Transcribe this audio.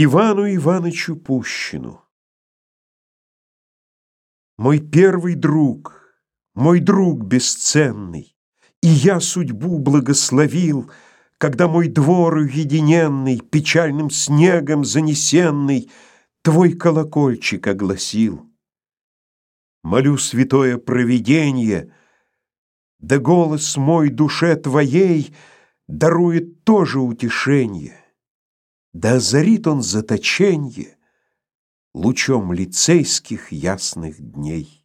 Ивану Иванычу Пущину Мой первый друг, мой друг бесценный, И я судьбу благословил, Когда мой двор уединенный, Печальным снегом занесенный, Твой колокольчик огласил. Молю святое провиденье, Да голос мой душе твоей Дарует тоже утешение да озарит он заточенье лучом лицейских ясных дней.